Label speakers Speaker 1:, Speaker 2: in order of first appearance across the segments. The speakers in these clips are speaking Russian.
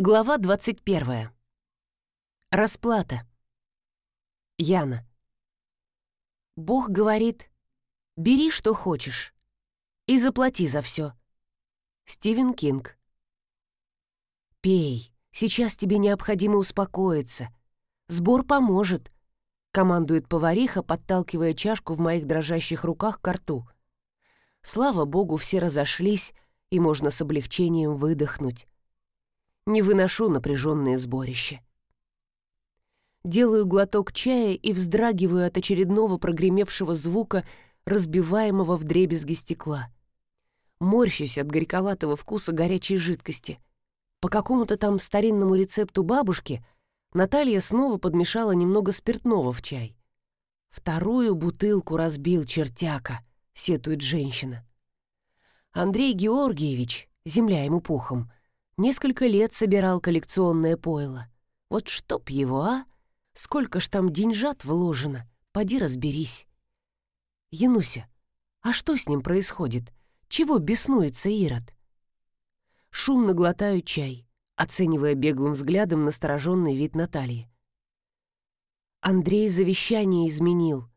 Speaker 1: Глава 21. Расплата. Яна. Бог говорит, бери, что хочешь, и заплати за все. Стивен Кинг. Пей, сейчас тебе необходимо успокоиться. Сбор поможет, командует повариха, подталкивая чашку в моих дрожащих руках к рту. Слава богу, все разошлись, и можно с облегчением выдохнуть. Не выношу напряженные сборища. Делаю глоток чая и вздрагиваю от очередного прогремевшего звука, разбиваемого в дребезги стекла. Морщусь от горьковатого вкуса горячей жидкости. По какому-то там старинному рецепту бабушки Наталья снова подмешала немного спиртного в чай. «Вторую бутылку разбил чертяка», — сетует женщина. Андрей Георгиевич, земля ему пухом, Несколько лет собирал коллекционное пойло. Вот чтоб его, а? Сколько ж там деньжат вложено? Поди разберись. Януся, а что с ним происходит? Чего беснуется Ирод? Шумно глотаю чай, оценивая беглым взглядом настороженный вид Натальи. Андрей завещание изменил.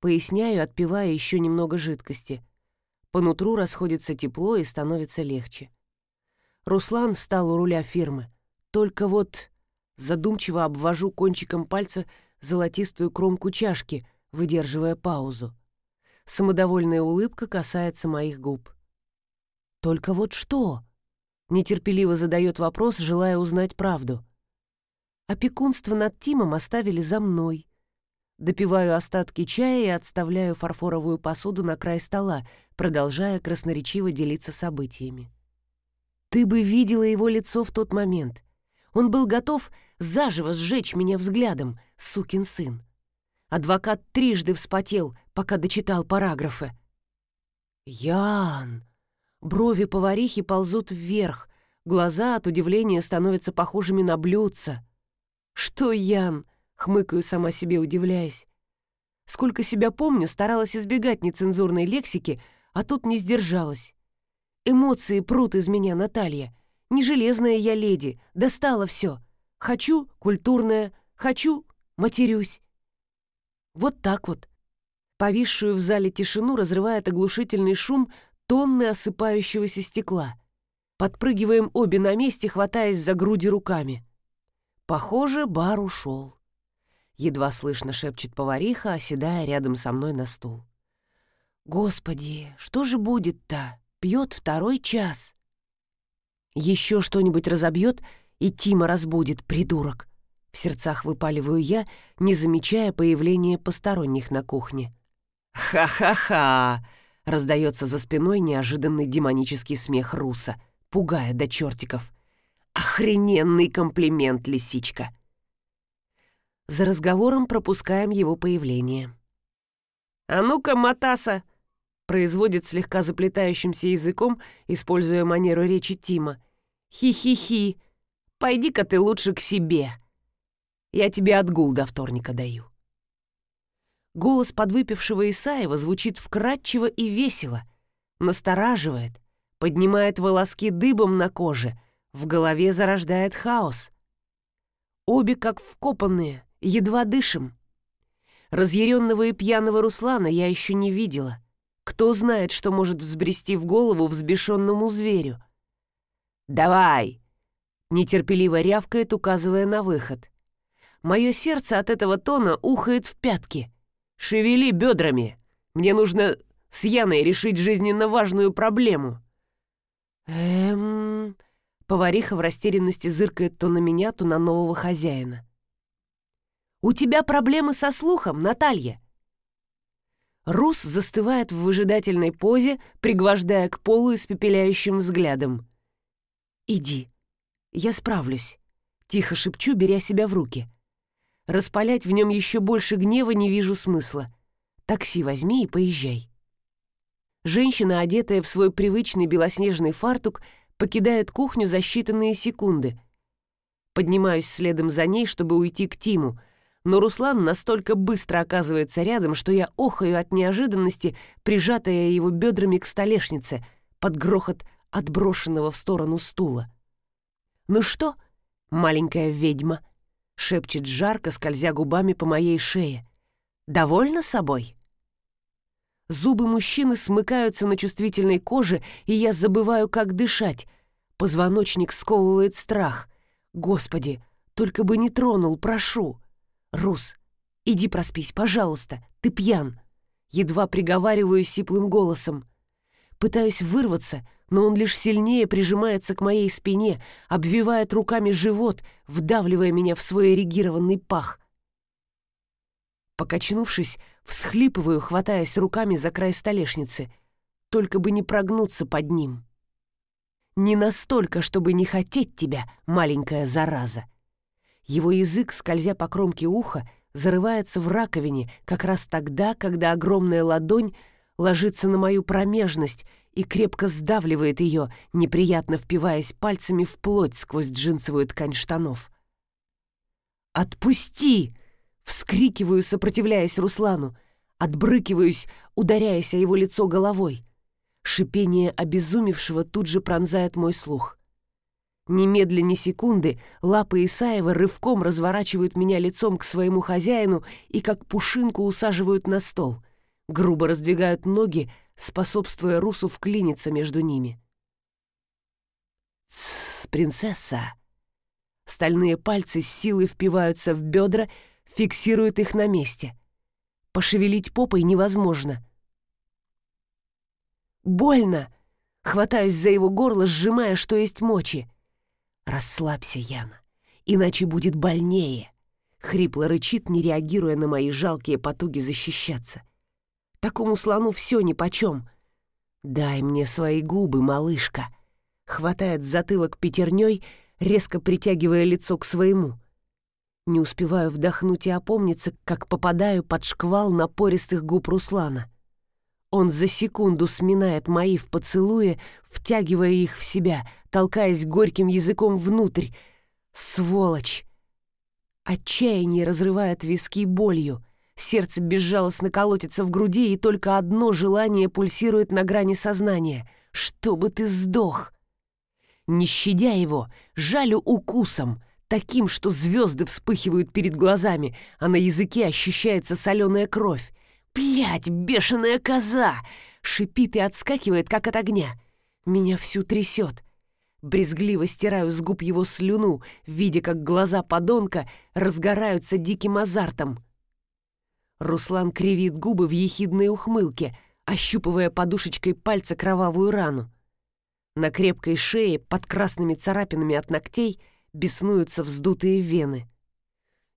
Speaker 1: Поясняю, отпивая еще немного жидкости. По нутру расходится тепло и становится легче. Руслан встал у руля фирмы. Только вот задумчиво обвожу кончиком пальца золотистую кромку чашки, выдерживая паузу. Самодовольная улыбка касается моих губ. «Только вот что?» — нетерпеливо задает вопрос, желая узнать правду. Опекунство над Тимом оставили за мной. Допиваю остатки чая и отставляю фарфоровую посуду на край стола, продолжая красноречиво делиться событиями. Ты бы видела его лицо в тот момент. Он был готов заживо сжечь меня взглядом, сукин сын. Адвокат трижды вспотел, пока дочитал параграфы. «Ян!» Брови поварихи ползут вверх, глаза от удивления становятся похожими на блюдца. «Что, Ян?» — хмыкаю сама себе, удивляясь. Сколько себя помню, старалась избегать нецензурной лексики, а тут не сдержалась. Эмоции прут из меня, Наталья. Не железная я леди, достала все. Хочу — культурная, хочу — матерюсь. Вот так вот. Повисшую в зале тишину разрывает оглушительный шум тонны осыпающегося стекла. Подпрыгиваем обе на месте, хватаясь за груди руками. Похоже, бар ушел. Едва слышно шепчет повариха, оседая рядом со мной на стул. «Господи, что же будет-то?» Пьет второй час. Еще что-нибудь разобьет, и Тима разбудит, придурок. В сердцах выпаливаю я, не замечая появления посторонних на кухне. «Ха-ха-ха!» — раздается за спиной неожиданный демонический смех Руса, пугая до чертиков. «Охрененный комплимент, лисичка!» За разговором пропускаем его появление. «А ну-ка, Матаса, производит слегка заплетающимся языком, используя манеру речи Тима. «Хи-хи-хи! Пойди-ка ты лучше к себе! Я тебе отгул до вторника даю». Голос подвыпившего Исаева звучит вкрадчиво и весело, настораживает, поднимает волоски дыбом на коже, в голове зарождает хаос. Обе как вкопанные, едва дышим. Разъяренного и пьяного Руслана я еще не видела — кто знает, что может взбрести в голову взбешенному зверю? «Давай!» — нетерпеливо рявкает, указывая на выход. Мое сердце от этого тона ухает в пятки. «Шевели бедрами! Мне нужно с Яной решить жизненно важную проблему!» «Эм...» Повариха в растерянности зыркает то на меня, то на нового хозяина. «У тебя проблемы со слухом, Наталья!» Рус застывает в выжидательной позе, пригвождая к полу испепеляющим взглядом. «Иди, я справлюсь», — тихо шепчу, беря себя в руки. Распалять в нем еще больше гнева не вижу смысла. Такси возьми и поезжай. Женщина, одетая в свой привычный белоснежный фартук, покидает кухню за считанные секунды. Поднимаюсь следом за ней, чтобы уйти к Тиму — но Руслан настолько быстро оказывается рядом, что я охаю от неожиданности, прижатая его бедрами к столешнице, под грохот отброшенного в сторону стула. «Ну что, маленькая ведьма», — шепчет жарко, скользя губами по моей шее. «Довольна собой?» Зубы мужчины смыкаются на чувствительной коже, и я забываю, как дышать. Позвоночник сковывает страх. «Господи, только бы не тронул, прошу!» «Рус, иди проспись, пожалуйста, ты пьян!» Едва приговариваю сиплым голосом. Пытаюсь вырваться, но он лишь сильнее прижимается к моей спине, обвивает руками живот, вдавливая меня в свой эрегированный пах. Покачнувшись, всхлипываю, хватаясь руками за край столешницы, только бы не прогнуться под ним. Не настолько, чтобы не хотеть тебя, маленькая зараза. Его язык, скользя по кромке уха, зарывается в раковине как раз тогда, когда огромная ладонь ложится на мою промежность и крепко сдавливает ее, неприятно впиваясь пальцами в плоть сквозь джинсовую ткань штанов. «Отпусти!» — вскрикиваю, сопротивляясь Руслану, отбрыкиваюсь, ударяясь о его лицо головой. Шипение обезумевшего тут же пронзает мой слух. Немедленно секунды лапы Исаева рывком разворачивают меня лицом к своему хозяину и как пушинку усаживают на стол грубо раздвигают ноги, способствуя Русу вклиниться между ними. «Тссс, принцесса!» Стальные пальцы с силой впиваются в бедра, фиксируют их на месте. Пошевелить попой невозможно. «Больно!» Хватаюсь за его горло, сжимая, что есть мочи. «Расслабься, Яна, иначе будет больнее!» Хрипло рычит, не реагируя на мои жалкие потуги защищаться. Такому слону все нипочем. «Дай мне свои губы, малышка!» Хватает затылок пятерней, резко притягивая лицо к своему. Не успеваю вдохнуть и опомниться, как попадаю под шквал напористых губ Руслана. Он за секунду сминает мои в поцелуе, втягивая их в себя, толкаясь горьким языком внутрь. Сволочь! Отчаяние разрывает виски болью. Сердце безжалостно колотится в груди, и только одно желание пульсирует на грани сознания — чтобы ты сдох. Не щадя его, жалю укусом, таким, что звезды вспыхивают перед глазами, а на языке ощущается соленая кровь. «Блядь, бешеная коза!» Шипит и отскакивает, как от огня. Меня всю трясет. Брезгливо стираю с губ его слюну, видя, как глаза подонка разгораются диким азартом. Руслан кривит губы в ехидной ухмылке, ощупывая подушечкой пальца кровавую рану. На крепкой шее, под красными царапинами от ногтей, беснуются вздутые вены.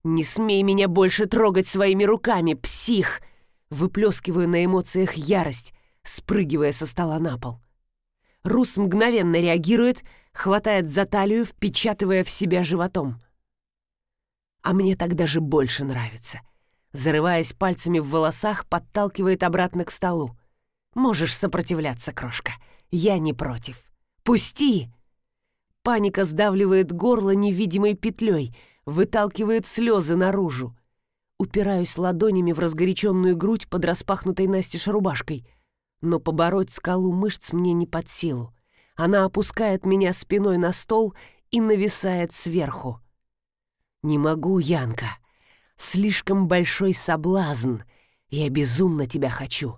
Speaker 1: «Не смей меня больше трогать своими руками, псих!» Выплескиваю на эмоциях ярость, спрыгивая со стола на пол. Рус мгновенно реагирует, хватает за талию, впечатывая в себя животом. А мне так даже больше нравится зарываясь пальцами в волосах, подталкивает обратно к столу. «Можешь сопротивляться, крошка. Я не против. Пусти!» Паника сдавливает горло невидимой петлей, выталкивает слезы наружу. Упираюсь ладонями в разгоряченную грудь под распахнутой настежь рубашкой. Но побороть скалу мышц мне не под силу. Она опускает меня спиной на стол и нависает сверху. «Не могу, Янка!» Слишком большой соблазн. Я безумно тебя хочу.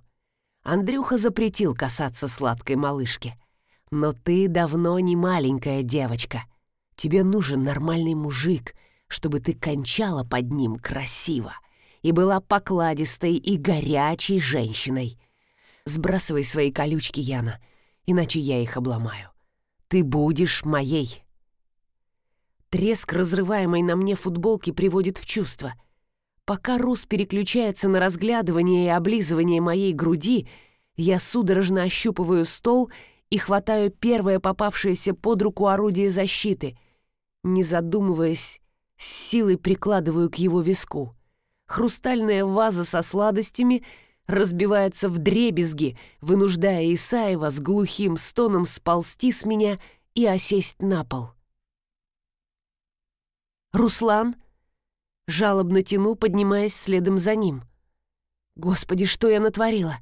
Speaker 1: Андрюха запретил касаться сладкой малышки. Но ты давно не маленькая девочка. Тебе нужен нормальный мужик, чтобы ты кончала под ним красиво и была покладистой и горячей женщиной. Сбрасывай свои колючки, Яна, иначе я их обломаю. Ты будешь моей. Треск разрываемой на мне футболки приводит в чувство — Пока Рус переключается на разглядывание и облизывание моей груди, я судорожно ощупываю стол и хватаю первое попавшееся под руку орудие защиты. Не задумываясь, с силой прикладываю к его виску. Хрустальная ваза со сладостями разбивается в дребезги, вынуждая Исаева с глухим стоном сползти с меня и осесть на пол. «Руслан?» Жалобно тяну, поднимаясь следом за ним. Господи, что я натворила?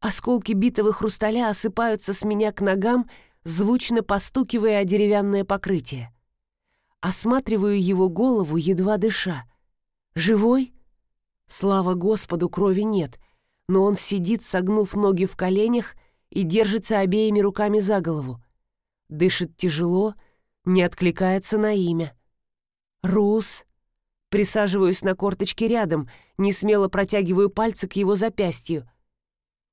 Speaker 1: Осколки битого хрусталя осыпаются с меня к ногам, звучно постукивая о деревянное покрытие. Осматриваю его голову, едва дыша. Живой? Слава Господу, крови нет, но он сидит, согнув ноги в коленях и держится обеими руками за голову. Дышит тяжело, не откликается на имя. «Рус!» Присаживаюсь на корточке рядом, не смело протягиваю пальцы к его запястью.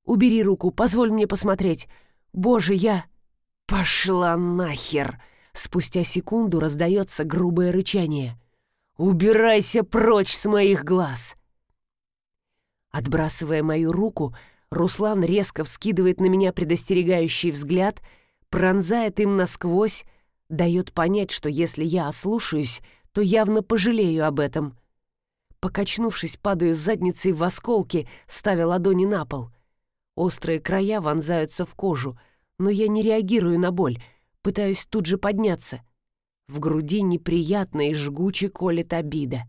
Speaker 1: «Убери руку, позволь мне посмотреть. Боже, я...» «Пошла нахер!» Спустя секунду раздается грубое рычание. «Убирайся прочь с моих глаз!» Отбрасывая мою руку, Руслан резко вскидывает на меня предостерегающий взгляд, пронзает им насквозь, дает понять, что если я ослушаюсь, то явно пожалею об этом. Покачнувшись, падаю с задницей в осколки, ставя ладони на пол. Острые края вонзаются в кожу, но я не реагирую на боль, пытаюсь тут же подняться. В груди неприятно и жгуче колет обида.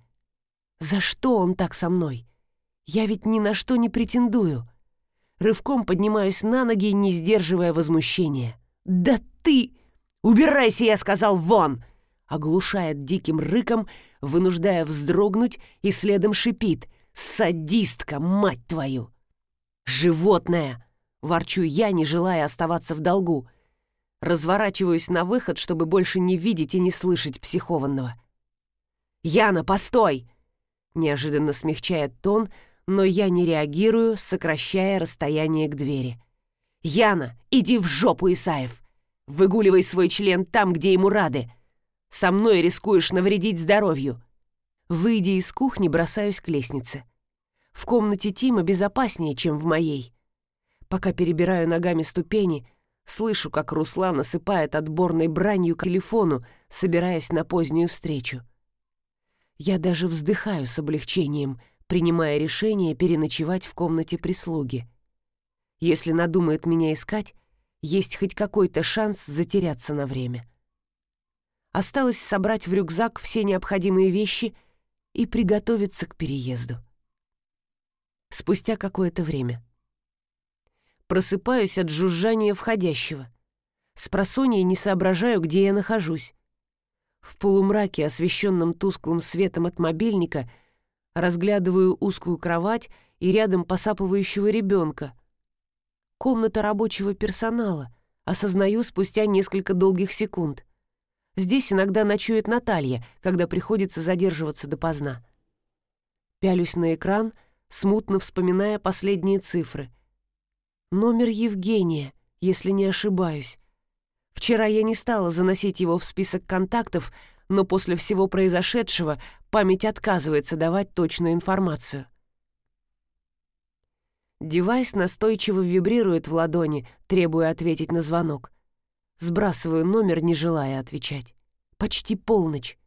Speaker 1: За что он так со мной? Я ведь ни на что не претендую. Рывком поднимаюсь на ноги, не сдерживая возмущения. «Да ты! Убирайся, я сказал, вон!» Оглушает диким рыком, вынуждая вздрогнуть и следом шипит. «Садистка, мать твою!» «Животное!» — ворчу я, не желая оставаться в долгу. Разворачиваюсь на выход, чтобы больше не видеть и не слышать психованного. «Яна, постой!» Неожиданно смягчает тон, но я не реагирую, сокращая расстояние к двери. «Яна, иди в жопу, Исаев! Выгуливай свой член там, где ему рады! Со мной рискуешь навредить здоровью!» Выйдя из кухни, бросаюсь к лестнице. В комнате Тима безопаснее, чем в моей. Пока перебираю ногами ступени, слышу, как Руслан осыпает отборной бранью к телефону, собираясь на позднюю встречу. Я даже вздыхаю с облегчением — принимая решение переночевать в комнате прислуги. Если надумает меня искать, есть хоть какой-то шанс затеряться на время. Осталось собрать в рюкзак все необходимые вещи и приготовиться к переезду. Спустя какое-то время. Просыпаюсь от жужжания входящего. С просонья не соображаю, где я нахожусь. В полумраке, освещенном тусклым светом от мобильника — Разглядываю узкую кровать и рядом посапывающего ребенка. Комната рабочего персонала. Осознаю спустя несколько долгих секунд. Здесь иногда ночует Наталья, когда приходится задерживаться допоздна. Пялюсь на экран, смутно вспоминая последние цифры. Номер Евгения, если не ошибаюсь. Вчера я не стала заносить его в список контактов, но после всего произошедшего память отказывается давать точную информацию. Девайс настойчиво вибрирует в ладони, требуя ответить на звонок. Сбрасываю номер, не желая отвечать. Почти полночь.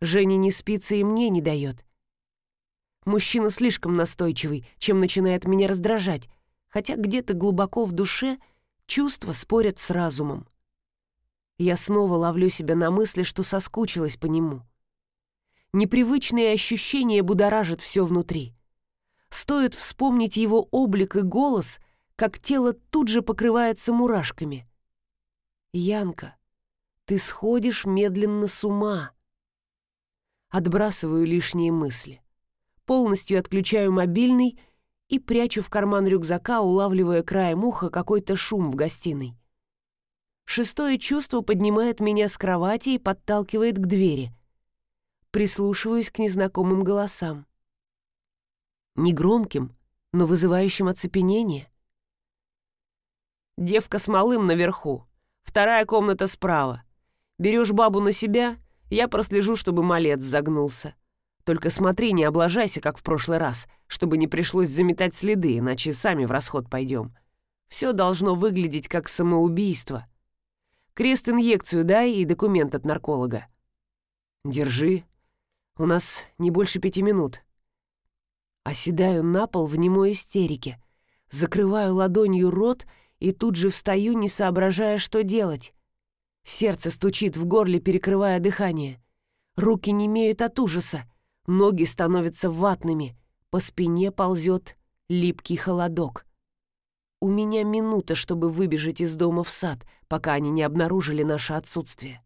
Speaker 1: Женя не спится и мне не дает. Мужчина слишком настойчивый, чем начинает меня раздражать, хотя где-то глубоко в душе чувства спорят с разумом. Я снова ловлю себя на мысли, что соскучилась по нему. Непривычные ощущения будоражат все внутри. Стоит вспомнить его облик и голос, как тело тут же покрывается мурашками. «Янка, ты сходишь медленно с ума». Отбрасываю лишние мысли. Полностью отключаю мобильный и прячу в карман рюкзака, улавливая краем уха какой-то шум в гостиной. Шестое чувство поднимает меня с кровати и подталкивает к двери. Прислушиваюсь к незнакомым голосам. Негромким, но вызывающим оцепенение. Девка с малым наверху. Вторая комната справа. Берешь бабу на себя, я прослежу, чтобы малец загнулся. Только смотри, не облажайся, как в прошлый раз, чтобы не пришлось заметать следы, иначе сами в расход пойдем. Все должно выглядеть как самоубийство. Крест-инъекцию дай и документ от нарколога. Держи. У нас не больше пяти минут. Оседаю на пол в немой истерике. Закрываю ладонью рот и тут же встаю, не соображая, что делать. Сердце стучит в горле, перекрывая дыхание. Руки не имеют от ужаса. Ноги становятся ватными. По спине ползет липкий холодок. У меня минута, чтобы выбежать из дома в сад, пока они не обнаружили наше отсутствие.